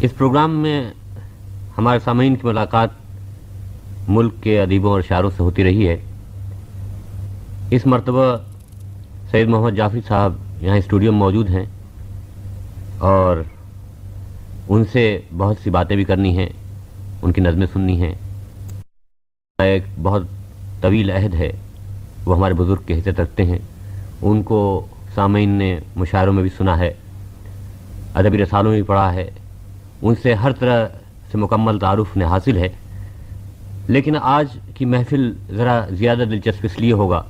اس programme میں ہمارے سامعین کی ملاقات ملک کے ادیبوں اور شاعروں سے ہوتی رہی ہے۔ اس مرتبہ سید محمد جعفری صاحب یہاں اسٹوڈیو میں موجود ہیں اور ان سے بہت سی باتیں بھی کرنی ہیں، ان کی نظمیں سننی ہیں۔ ایک بہت طویل عہد ہے، وہ ہمارے بزرگ کی حیثیت رکھتے ہیں۔ ان کو سامعین نے مشاعروں میں بھی سنا ہے، ادبی رسالوں میں بھی پڑھا ہے ان سے ہر طرح سے مکمل تعارف نے حاصل ہے۔ لیکن آج کی محفل ذرا زیادہ دلچسپ اس لیے ہوگا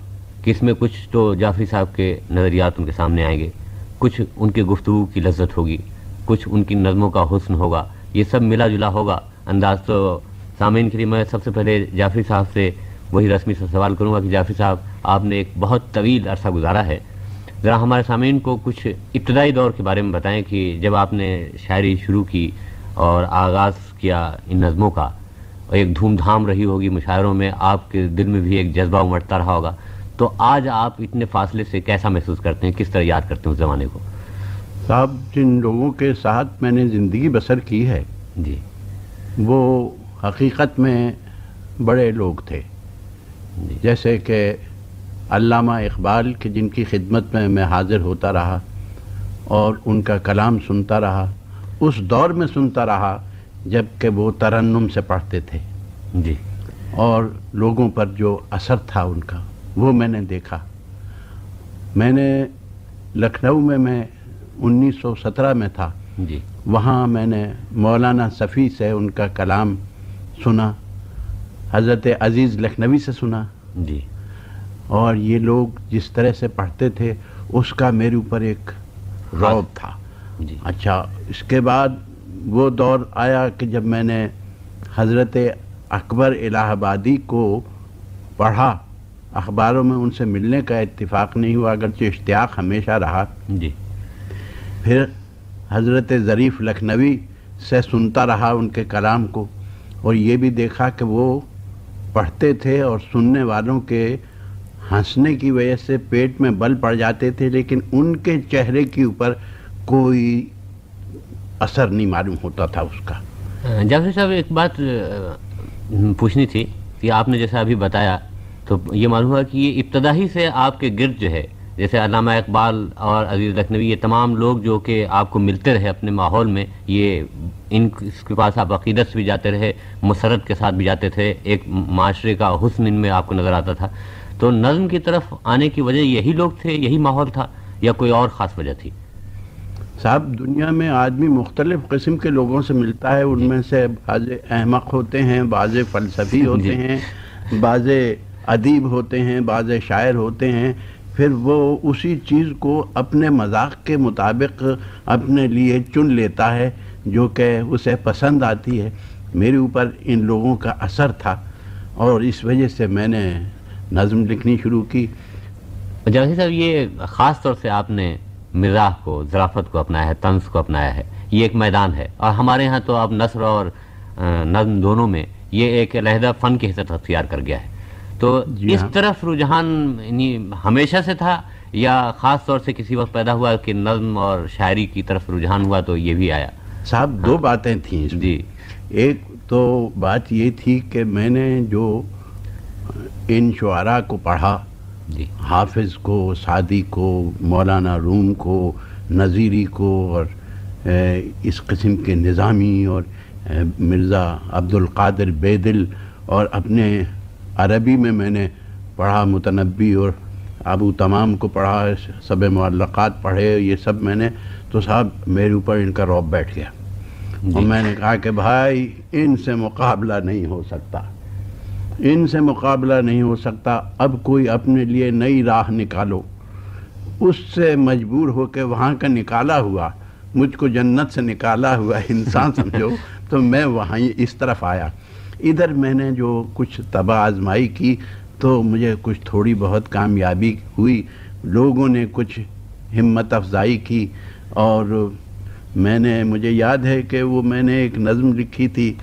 کہ اس میں کچھ تو جعفری صاحب کے نظریات ان کے سامنے آئیں گے۔ کچھ ان کی گفتگو کی لذت ہوگی۔ کچھ ان کی نظموں کا حسن ہوگا۔ یہ سب ملا جلا ہوگا۔ انداز تو سامعین کے لیے میں سب سے پہلے جعفری صاحب سے وہی رسمی سے سوال کروں گا کہ جعفری صاحب، آپ نے ایک بہت طویل عرصہ گزارا ہے۔ ذرا ہمارے سامعین کو کچھ ابتدائی دور کے بارے میں بتائیں کہ جب آپ نے شاعری شروع کی اور آغاز کیا ان نظموں کا اور ایک دھوم دھام رہی ہوگی مشاعروں میں آپ کے دل میں بھی ایک جذبہ امٹتا رہا ہوگا۔ تو آج آپ اتنے فاصلے سے کیسا محسوس کرتے ہیں؟ کس طرح یاد کرتے ہیں اس زمانے کو؟ صاحب جن لوگوں کے ساتھ میں نے زندگی بسر کی ہے جی۔ وہ حقیقت میں بڑے لوگ تھے۔ جی۔ جیسے کہ علامہ اقبال کے جن کی خدمت میں میں حاضر ہوتا رہا اور ان کا کلام سنتا رہا اس دور میں سنتا رہا جبکہ وہ ترنم سے پڑھتے تھے۔ جی۔ اور لوگوں پر جو اثر تھا ان کا وہ میں نے دیکھا۔ میں نے لکھنؤ میں میں انیس سو سترہ میں تھا۔ جی۔ وہاں میں نے مولانا صفی سے ان کا کلام سنا حضرت عزیز لکھنوی سے سنا۔ جی۔ اور یہ لوگ جس طرح سے پڑھتے تھے اس کا میرے اوپر ایک روب تھا۔ جی۔ اچھا اس کے بعد وہ دور آیا کہ جب میں نے حضرت اکبر الہ آبادی کو پڑھا اخباروں میں ان سے ملنے کا اتفاق نہیں ہوا اگرچہ اشتیاق ہمیشہ رہا۔ جی۔ پھر حضرت ظریف لکھنوی سے سنتا رہا ان کے کلام کو اور یہ بھی دیکھا کہ وہ پڑھتے تھے اور سننے والوں کے ہنسنے کی وجہ سے پیٹ میں بل پڑ جاتے تھے، لیکن ان کے چہرے کے اوپر کوئی اثر نہیں معلوم ہوتا تھا اس کا۔ جعفری صاحب، ایک بات پوچھنی تھی کہ آپ نے جیسا ابھی بتایا، تو یہ معلوم ہوا کہ یہ ابتدائی سے آپ کے گرد جو ہے، جیسے علامہ اقبال اور عزیز لکھنوی، یہ تمام لوگ جو کہ آپ کو ملتے رہے اپنے ماحول میں، یہ ان اس کے پاس آپ عقیدت سے بھی جاتے رہے، مسرت کے ساتھ بھی جاتے تھے، ایک معاشرے کا حسن ان میں آپ کو نظر آتا تھا۔ تو نظم کی طرف آنے کی وجہ یہی لوگ تھے یہی ماحول تھا یا کوئی اور خاص وجہ تھی؟ صاحب دنیا میں آدمی مختلف قسم کے لوگوں سے ملتا ہے۔ ان میں سے بعض احمق ہوتے ہیں بعض فلسفی ہوتے جی۔ ہیں بعض ادیب ہوتے ہیں بعض شاعر ہوتے ہیں۔ پھر وہ اسی چیز کو اپنے مذاق کے مطابق اپنے لیے چن لیتا ہے جو کہ اسے پسند آتی ہے۔ میرے اوپر ان لوگوں کا اثر تھا اور اس وجہ سے میں نے نظم لکھنی شروع کی۔ جواہر صاحب یہ خاص طور سے آپ نے مزاح کو ذرافت کو اپنایا ہے طنز کو اپنایا ہے۔ یہ ایک میدان ہے۔ اور ہمارے ہاں تو اب نثر اور نظم دونوں میں یہ ایک علیحدہ فن کی حیثیت اختیار کر گیا ہے۔ تو جی اس ہاں۔ طرف رجحان یعنی ہمیشہ سے تھا یا خاص طور سے کسی وقت پیدا ہوا کہ نظم اور شاعری کی طرف رجحان ہوا تو یہ بھی آیا۔ صاحب دو باتیں تھیں جی۔ ایک تو بات یہ تھی کہ میں نے جو ان شعراء کو پڑھا جی۔ حافظ کو سعدی کو مولانا روم کو نظیری کو اور اس قسم کے نظامی اور مرزا عبد القادر بیدل اور اپنے عربی میں میں نے پڑھا متنبی اور ابو تمام کو پڑھا سب معلقات پڑھے یہ سب میں نے تو صاحب میرے اوپر ان کا روب بیٹھ گیا۔ اور میں نے کہا کہ بھائی ان سے مقابلہ نہیں ہو سکتا۔ ان سے مقابلہ نہیں ہو سکتا۔ اب کوئی اپنے لیے نئی راہ نکالو۔ اس سے مجبور ہو کے وہاں کا نکالا ہوا۔ مجھ کو جنت سے نکالا ہوا انسان سمجھو۔ تو میں وہاں اس طرف آیا۔ ادھر میں نے جو کچھ تباہ آزمائی کی تو مجھے کچھ تھوڑی بہت کامیابی ہوئی۔ لوگوں نے کچھ ہمت افزائی کی اور میں نے، مجھے یاد ہے کہ وہ میں نے ایک نظم لکھی تھی۔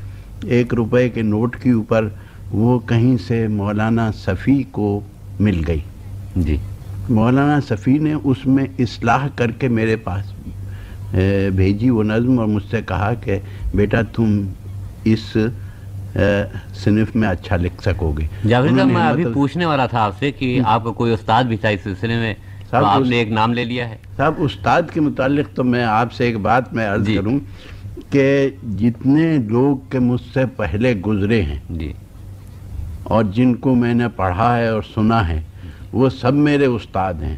ایک روپے کے نوٹ کے اوپر وہ کہیں سے مولانا صفی کو مل گئی۔ جی۔ مولانا صفی نے اس میں اصلاح کر کے میرے پاس بھیجی وہ نظم اور مجھ سے کہا کہ بیٹا تم اس صنف میں اچھا لکھ سکو گے۔ جاوید صاحب میں ابھی مطلب- پوچھنے والا تھا آپ سے کہ آپ کا کوئی استاد بھی تھا اس سلسلے میں آپ نے ایک نام لے لیا ہے۔ صاحب استاد کے متعلق تو میں آپ سے ایک بات میں عرض جی۔ کروں کہ جتنے لوگ کے مجھ سے پہلے گزرے ہیں جی۔ اور جن کو میں نے پڑھا ہے اور سنا ہے، وہ سب میرے استاد ہیں۔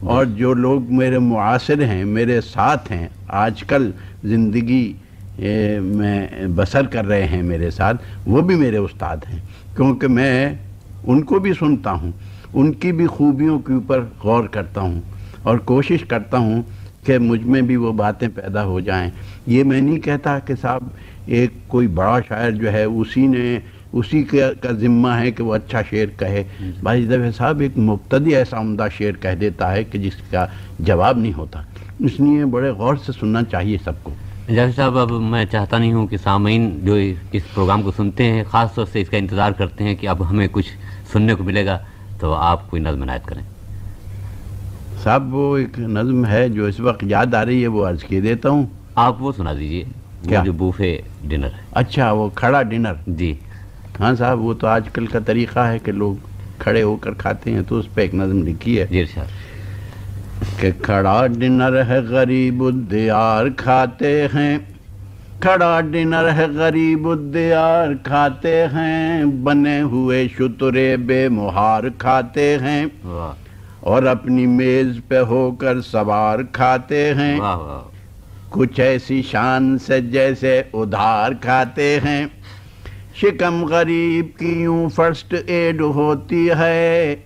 اور جو لوگ میرے معاصر ہیں، میرے ساتھ ہیں، آج کل زندگی میں بسر کر رہے ہیں میرے ساتھ، وہ بھی میرے استاد ہیں۔ کیونکہ میں ان کو بھی سنتا ہوں، ان کی بھی خوبیوں کے اوپر غور کرتا ہوں اور کوشش کرتا ہوں کہ مجھ میں بھی وہ باتیں پیدا ہو جائیں۔ یہ میں نہیں کہتا کہ صاحب، ایک کوئی بڑا شاعر جو ہے، اسی نے اسی کا کا ذمہ ہے کہ وہ اچھا شعر کہے۔ بھائی دفعہ صاحب ایک مبتدی ایسا عمدہ شعر کہہ دیتا ہے کہ جس کا جواب نہیں ہوتا۔ اس لیے بڑے غور سے سننا چاہیے سب کو۔ جاوید صاحب اب میں چاہتا نہیں ہوں کہ سامعین جو اس پروگرام کو سنتے ہیں خاص طور سے اس کا انتظار کرتے ہیں کہ اب ہمیں کچھ سننے کو ملے گا تو آپ کوئی نظم عنایت کریں۔ صاحب وہ ایک نظم ہے جو اس وقت یاد آ رہی ہے وہ عرض کیے دیتا ہوں۔ آپ وہ سنا دیجیے۔ کیا؟ جو بوفے ڈنر ہے۔ اچھا وہ کھڑا ڈنر۔ جی۔ ہاں صاحب وہ تو آج کل کا طریقہ ہے کہ لوگ کھڑے ہو کر کھاتے ہیں تو اس پہ ایک نظم لکھی ہے۔ جی کہ کھڑا ڈنر ہے غریب الدیار کھاتے ہیں کھڑا ڈنر ہے غریب الدیار کھاتے ہیں بنے ہوئے شترے بے مہار کھاتے ہیں۔ اور اپنی میز پہ ہو کر سوار کھاتے ہیں۔ کچھ ایسی شان سے جیسے ادھار کھاتے ہیں۔ شکم غریب کی یوں فرسٹ ایڈ ہوتی ہے؟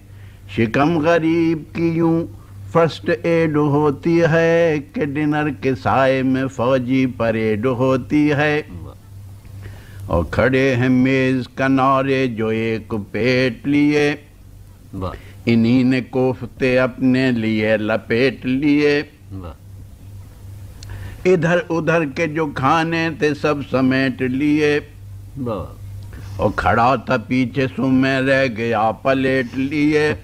شکم غریب کی یوں فرسٹ ایڈ ہوتی ہے کہ ڈنر کے سائے میں فوجی پریڈ ہوتی ہے؟ اور کھڑے ہیں میز کنارے جو ایک پیٹ لیے۔ انہی نے کوفتے اپنے لیے لپیٹ لیے۔ ادھر ادھر کے جو کھانے تھے سب سمیٹ لیے۔ اور کھڑا تھا پیچھے سو میں رہ گیا پلیٹ لیے۔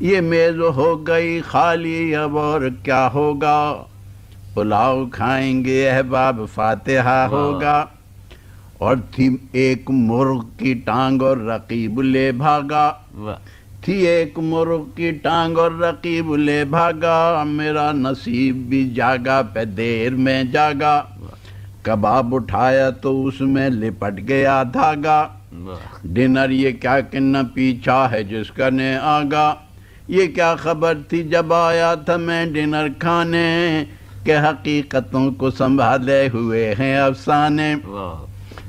یہ میز ہو گئی خالی اب اور کیا ہوگا؟ پلاؤ کھائیں گے احباب فاتحہ ہوگا۔ اور تھی ایک مرغ کی ٹانگ اور رقیب لے بھاگا۔ تھی ایک مرغ کی ٹانگ اور رقیب لے بھاگا۔ میرا نصیب بھی جاگا پہ دیر میں جاگا۔ کباب اٹھایا تو اس میں لپٹ گیا دھاگا۔ ڈنر یہ کیا کن پیچھا ہے جس کا نے آگا۔ یہ کیا خبر تھی جب آیا تھا میں ڈنر کھانے کہ حقیقتوں کو سنبھالے ہوئے ہیں افسانے۔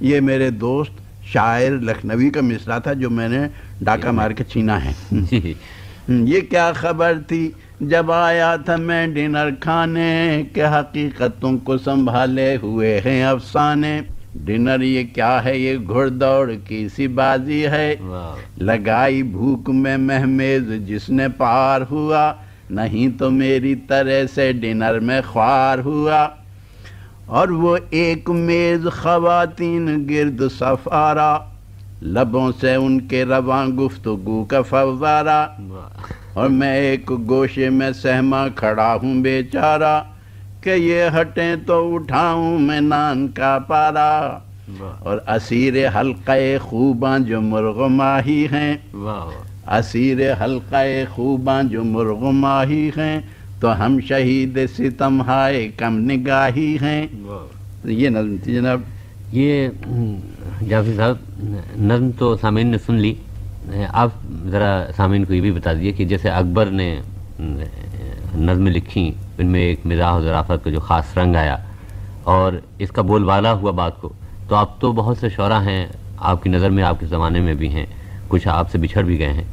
یہ میرے دوست شاعر لکھنوی کا مصرع تھا جو میں نے ڈاکہ مار کے چھینا ہے۔ یہ کیا خبر تھی جب آیا تھا میں ڈنر کھانے کہ حقیقتوں کو سنبھالے ہوئے ہیں افسانے۔ ڈنر یہ کیا ہے؟ یہ گھڑ دوڑ کی سی بازی ہے۔ لگائی بھوک میں مہمیز جس نے پار ہوا۔ نہیں تو میری طرح سے ڈنر میں خوار ہوا۔ اور وہ ایک میز خواتین گرد سفارا لبوں سے ان کے رواں گفتگو کا فوارہ اور میں ایک گوشے میں سہما کھڑا ہوں بیچارہ کہ یہ ہٹیں تو اٹھاؤں میں نان کا پارا اور اسیر حلقہ خوباں جو مرغ ماہی ہیں۔ اسیر حلقہ خوباں جو مرغ ماہی ہیں تو ہم شہید ستم ہائے کم نگاہی ہیں۔ یہ نظم تھی جناب۔ یہ جعفر صاحب نظم تو سامعین نے سن لی۔ آپ ذرا سامعین کو یہ بھی بتا دیجیے کہ جیسے اکبر نے نظمیں لکھی ان میں ایک مزاح و ذرافت کا جو خاص رنگ آیا اور اس کا بول بالا ہوا بات کو تو آپ تو بہت سے شعرا ہیں آپ کی نظر میں آپ کے زمانے میں بھی ہیں کچھ آپ سے بچھڑ بھی گئے ہیں۔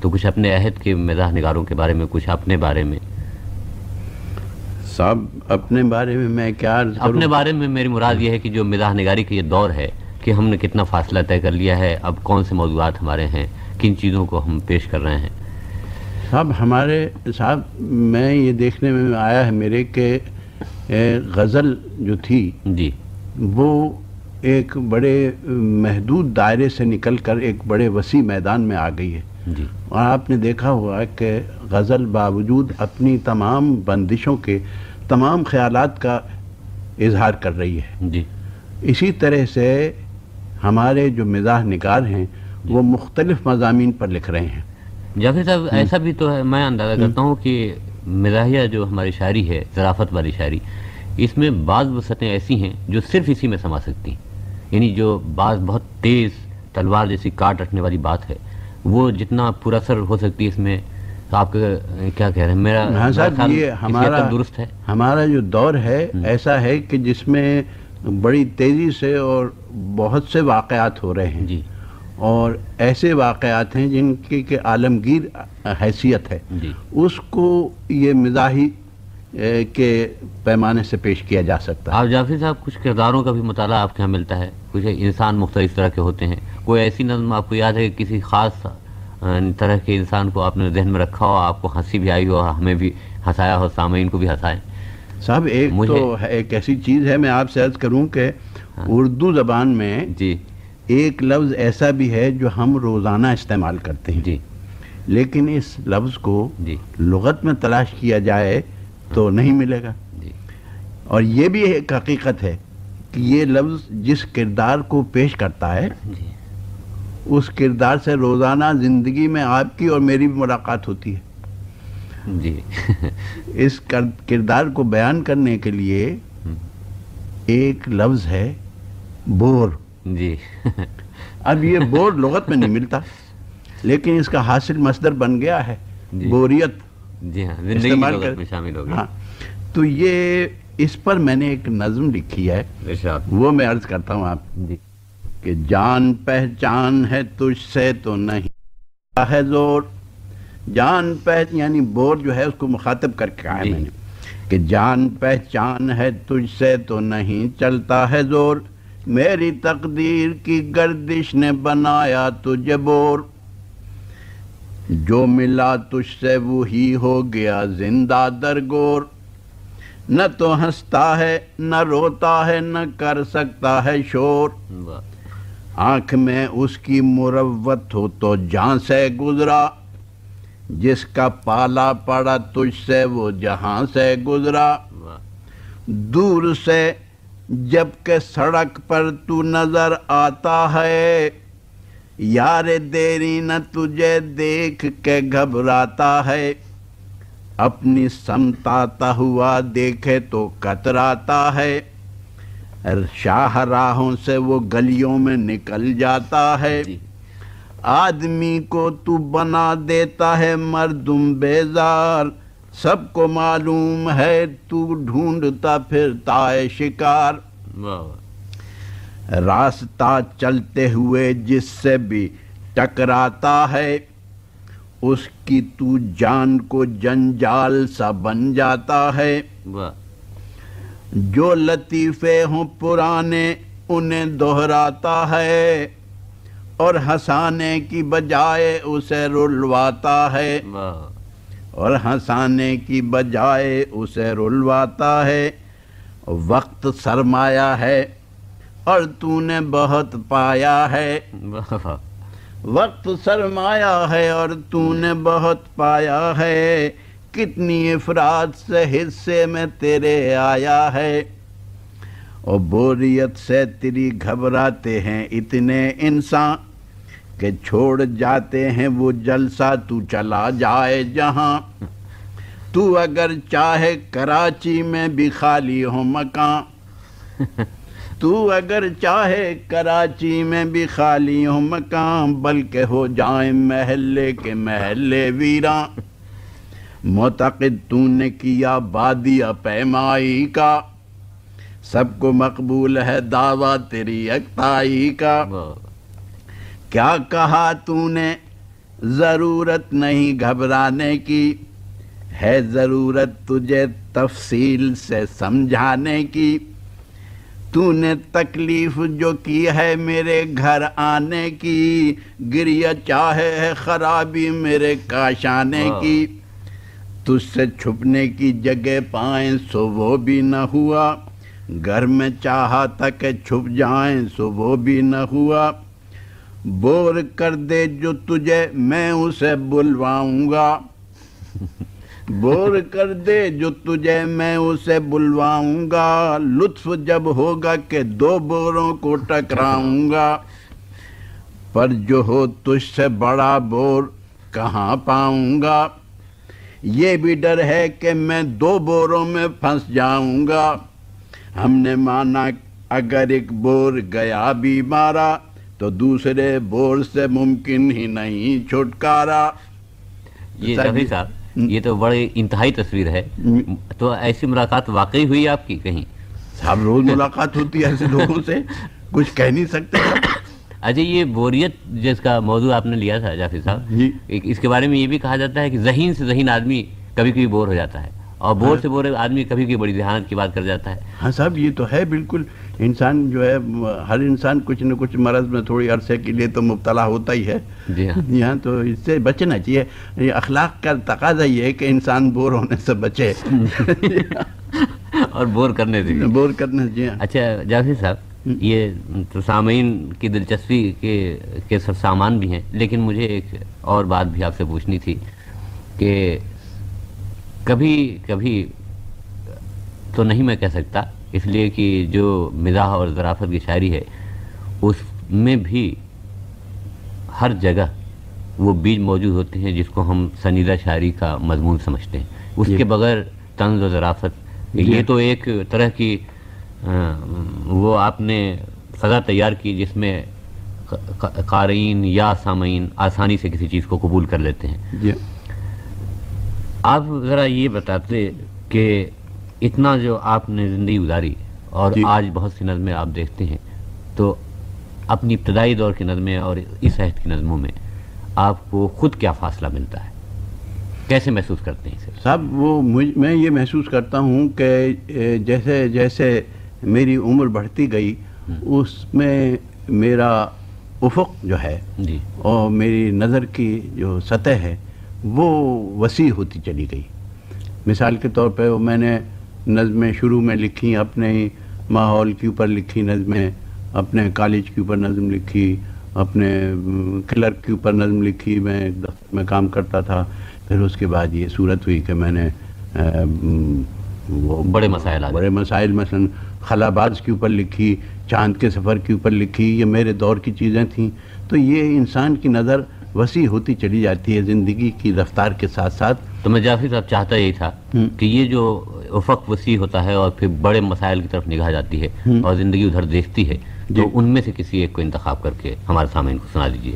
تو کچھ اپنے عہد کے مزاح نگاروں کے بارے میں کچھ اپنے بارے میں۔ صاحب اپنے بارے میں میں کیا اپنے بارے میں میری مراد یہ ہے کہ جو مزاح نگاری کا یہ دور ہے کہ ہم نے کتنا فاصلہ طے کر لیا ہے اب کون سے موضوعات ہمارے ہیں؟ کن چیزوں کو ہم پیش کر رہے ہیں؟ صاحب ہمارے صاحب میں یہ دیکھنے میں آیا ہے میرے کہ غزل جو تھی جی۔ وہ ایک بڑے محدود دائرے سے نکل کر ایک بڑے وسیع میدان میں آ گئی ہے۔ جی۔ اور آپ نے دیکھا ہوا کہ غزل باوجود اپنی تمام بندشوں کے تمام خیالات کا اظہار کر رہی ہے۔ جی۔ اسی طرح سے ہمارے جو مزاح نگار ہیں وہ مختلف مضامین پر لکھ رہے ہیں۔ جعفر صاحب ایسا بھی تو ہے میں اندازہ کرتا ہوں کہ مزاحیہ جو ہماری شاعری ہے ذرافت والی شاعری اس میں بعض وسعتیں ایسی ہیں جو صرف اسی میں سما سکتی ہیں۔ یعنی جو بعض بہت تیز تلوار جیسی کاٹ رکھنے والی بات ہے وہ جتنا پورا اثر ہو سکتی ہے اس میں آپ کیا کہہ رہے ہیں؟ میرا ہاں صاحب یہ ہمارا درست ہے۔ ہمارا جو دور ہے ایسا ہے کہ جس میں بڑی تیزی سے اور بہت سے واقعات ہو رہے ہیں جی۔ اور ایسے واقعات ہیں جن کی کہ عالمگیر حیثیت ہے۔ جی۔ اس کو یہ مزاحی کے پیمانے سے پیش کیا جا سکتا ہے۔ آپ جعفر صاحب کچھ کرداروں کا بھی مطالعہ آپ کے یہاں ملتا ہے۔ کچھ انسان مختلف طرح کے ہوتے ہیں۔ کوئی ایسی نظم آپ کو یاد ہے کہ کسی خاص طرح کے انسان کو آپ نے ذہن میں رکھا ہو آپ کو ہنسی بھی آئی ہو ہمیں بھی ہنسایا ہو سامعین کو بھی ہنسائے؟ صاحب ایک تو ایک ایسی چیز ہے میں آپ سے عرض کروں کہ اردو زبان میں جی۔ ایک لفظ ایسا بھی ہے جو ہم روزانہ استعمال کرتے ہیں۔ جی۔ لیکن اس لفظ کو جی۔ لغت میں تلاش کیا جائے تو نہیں ملے گا۔ جی۔ اور یہ بھی ایک حقیقت ہے کہ یہ لفظ جس کردار کو پیش کرتا ہے جی۔ اس کردار سے روزانہ زندگی میں آپ کی اور میری بھی ملاقات ہوتی ہے۔ جی۔ اس کر- کردار کو بیان کرنے کے لیے ایک لفظ ہے بور۔ جی۔ اب یہ بور لغت میں نہیں ملتا لیکن اس کا حاصل مصدر بن گیا ہے جی۔ بوریت۔ جی ہاں استعمال کر شامل ہو ہاں۔ گئی تو یہ اس پر میں نے ایک نظم لکھی ہے وہ میں عرض کرتا ہوں آپ جی۔ کہ جان پہچان ہے تجھ سے تو نہیں ہے زور۔ جان پہچ یعنی بور جو ہے اس کو مخاطب کر کے کہا ہے جی۔ میں نے کہ جان پہچان ہے تجھ سے تو نہیں چلتا ہے زور۔ میری تقدیر کی گردش نے بنایا تجھے بور۔ جو ملا تجھ سے وہی ہو گیا زندہ درگور۔ نہ تو ہنستا ہے نہ روتا ہے نہ کر سکتا ہے شور۔ آنکھ میں اس کی مروت ہو تو جہاں سے گزرا۔ جس کا پالا پڑا تجھ سے وہ جہاں سے گزرا۔ دور سے جبکہ سڑک پر تو نظر آتا ہے۔ یار دیری نہ تجھے دیکھ کے گھبراتا ہے۔ اپنی سمتاتا ہوا دیکھے تو کتراتا ہے۔ شاہ راہوں سے وہ گلیوں میں نکل جاتا ہے۔ جی آدمی کو تو بنا دیتا ہے مردم بیزار۔ سب کو معلوم ہے تو ڈھونڈتا پھرتا ہے شکار۔ راستہ چلتے ہوئے جس سے بھی ٹکراتا ہے اس کی تو جان کو جنجال سا بن جاتا ہے۔ جو لطیفے ہوں پرانے انہیں دہراتا ہے۔ اور ہنسانے کی بجائے اسے رلواتا ہے۔ اور ہنسانے کی بجائے اسے رلواتا ہے۔ وقت سرمایہ ہے اور تو نے بہت پایا ہے۔ وقت سرمایہ ہے اور تو نے بہت پایا ہے۔ کتنی افراد سے حصے میں تیرے آیا ہے۔ اور بوریت سے تیری گھبراتے ہیں اتنے انسان۔ کہ چھوڑ جاتے ہیں وہ جلسہ تو چلا جائے جہاں۔ تو اگر چاہے کراچی میں بھی خالی ہو مکان تو اگر چاہے کراچی میں بھی خالی ہو مکان بلکہ ہو جائیں محلے کے محلے ویراں۔ معتقد تو نے کیا بادیا پیمائی کا۔ سب کو مقبول ہے دعویٰ تیری اکتائی کا۔ کیا کہا تو نے؟ ضرورت نہیں گھبرانے کی۔ ہے ضرورت تجھے تفصیل سے سمجھانے کی۔ تو نے تکلیف جو کی ہے میرے گھر آنے کی گریا چاہے ہے خرابی میرے کاش آنے واہ۔ کی۔ تجھ سے چھپنے کی جگہ پائیں سو وہ بھی نہ ہوا۔ گھر میں چاہا تھا کہ چھپ جائیں سو وہ بھی نہ ہوا۔ بور کر دے جو تجھے میں اسے بلواؤں گا۔ بور کر دے جو تجھے میں اسے بلواؤں گا۔ لطف جب ہوگا کہ دو بوروں کو ٹکراؤں گا۔ پر جو ہو تجھ سے بڑا بور کہاں پاؤں گا؟ یہ بھی ڈر ہے کہ میں دو بوروں میں پھنس جاؤں گا۔ ہم نے مانا اگر ایک بور گیا بھی مارا تو دوسرے بور سے ممکن ہی نہیں چھٹکارا۔ یہ صاحب جی۔ صاحب یہ تو بڑی انتہائی تصویر ہے۔ تو ایسی ملاقات واقعی ہوئی آپ کی کہیں؟ صاحب روز ملاقات ہوتی ہے ایسے لوگوں سے۔ کچھ کہہ نہیں سکتے۔ اچھا یہ بوریت جس کا موضوع آپ نے لیا تھا جعفر صاحب جی۔ اس کے بارے میں یہ بھی کہا جاتا ہے کہ ذہین سے ذہین آدمی کبھی کبھی بور ہو جاتا ہے۔ اور بور سے بور آدمی کبھی کبھی بڑی ذہانت کی بات کر جاتا ہے۔ ہاں صاحب یہ تو ہے بالکل۔ انسان جو ہے ہر انسان کچھ نہ کچھ مرض میں تھوڑی عرصے کے لیے تو مبتلا ہوتا ہی ہے۔ جی ہاں۔ یہاں تو اس سے بچنا چاہیے۔ یہ اخلاق کا تقاضا یہ ہے کہ انسان بور ہونے سے بچے۔ اور بور کرنے سے بور کرنے سے جی ہاں۔ اچھا جعفر صاحب یہ تو سامعین کی دلچسپی کے کے سب سامان بھی ہیں لیکن مجھے ایک اور بات بھی آپ سے پوچھنی تھی کہ کبھی کبھی تو نہیں میں کہہ سکتا اس لیے کہ جو مزاح اور ذرافت کی شاعری ہے اس میں بھی ہر جگہ وہ بیج موجود ہوتے ہیں جس کو ہم سنیدہ شاعری کا مضمون سمجھتے ہیں اس۔ کے بغیر طنز و ذرافت۔ یہ تو ایک طرح کی وہ آپ نے سزا تیار کی جس میں قارئین یا سامعین آسانی سے کسی چیز کو قبول کر لیتے ہیں جی آپ ذرا یہ بتاتے کہ اتنا جو آپ نے زندگی گزاری اور جی۔ آج بہت سی نظمیں آپ دیکھتے ہیں تو اپنی ابتدائی دور کی نظمیں اور اس عہد کی نظموں میں آپ کو خود کیا فاصلہ ملتا ہے؟ کیسے محسوس کرتے ہیں صاحب وہ مجھ میں یہ محسوس کرتا ہوں کہ جیسے جیسے میری عمر بڑھتی گئی اس میں میرا افق جو ہے جی۔ اور میری نظر کی جو سطح ہے وہ وسیع ہوتی چلی گئی۔ مثال کے طور پہ وہ میں نے نظمیں شروع میں لکھی اپنے ہی ماحول کے اوپر لکھی نظمیں اپنے کالج کے اوپر نظم لکھی اپنے کلرک کے اوپر نظم لکھی میں ایک دفتر میں کام کرتا تھا۔ پھر اس کے بعد یہ صورت ہوئی کہ میں نے وہ بڑے مسائل۔ بڑے مسائل مثلا خلاباز کے اوپر لکھی چاند کے سفر کے اوپر لکھی یہ میرے دور کی چیزیں تھیں۔ تو یہ انسان کی نظر وسیع ہوتی چلی جاتی ہے زندگی کی رفتار کے ساتھ ساتھ تو میں جعفر صاحب چاہتا یہی تھا۔ کہ یہ جو افق وسیع ہوتا ہے اور پھر بڑے مسائل کی طرف نگاہ جاتی ہے۔ اور زندگی ادھر دیکھتی ہے جی۔ تو ان میں سے کسی ایک کو انتخاب کر کے ہمارے سامعین کو سنا دیجیے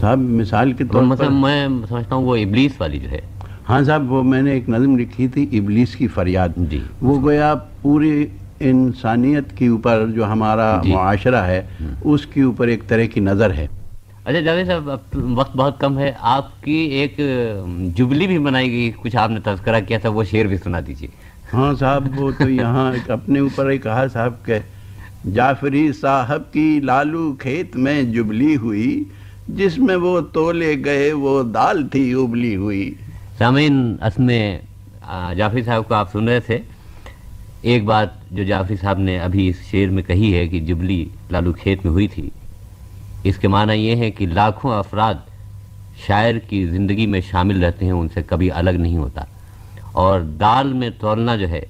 صاحب مثال کے طور پر میں سمجھتا ہوں وہ ابلیس والی جو ہے ہاں صاحب وہ میں نے ایک نظم لکھی تھی ابلیس کی فریاد جی وہ گویا پوری انسانیت کے اوپر جو ہمارا جی۔ معاشرہ ہے اس کے اوپر ایک طرح کی نظر ہے اچھا جاوید صاحب اب وقت بہت کم ہے۔ آپ کی ایک جبلی بھی بنائی گئی کچھ آپ نے تذکرہ کیا تھا وہ شعر بھی سنا دیجیے ہاں صاحب وہ تو یہاں ایک اپنے اوپر ہی کہا صاحب کہ جعفری صاحب کی لالو کھیت میں جبلی ہوئی جس میں وہ تولے گئے وہ دال تھی ابلی ہوئی۔ سامعین اس میں جعفری صاحب کو آپ سن رہے تھے۔ ایک بات جو جعفری صاحب نے ابھی اس شعر میں کہی ہے کہ جبلی لالو کھیت میں ہوئی تھی اس کے معنی یہ ہے کہ لاکھوں افراد شاعر کی زندگی میں شامل رہتے ہیں، ان سے کبھی الگ نہیں ہوتا۔ اور دال میں تولنا جو ہے،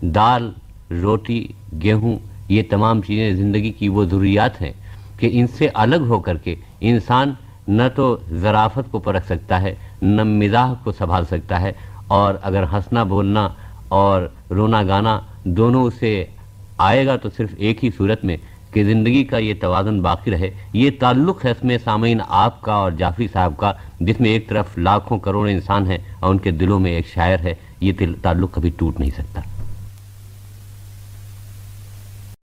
دال، روٹی، گیہوں، یہ تمام چیزیں زندگی کی وہ ضروریات ہیں کہ ان سے الگ ہو کر کے انسان نہ تو ذرافت کو پرکھ سکتا ہے، نہ مزاح کو سنبھال سکتا ہے۔ اور اگر ہنسنا، بولنا اور رونا گانا دونوں اسے آئے گا تو صرف ایک ہی صورت میں کہ زندگی کا یہ توازن باقی رہے، یہ تعلق ہے اس میں سامعین آپ کا اور جعفری صاحب کا، جس میں ایک طرف لاکھوں کروڑ انسان ہیں اور ان کے دلوں میں ایک شاعر ہے، یہ تعلق کبھی ٹوٹ نہیں سکتا۔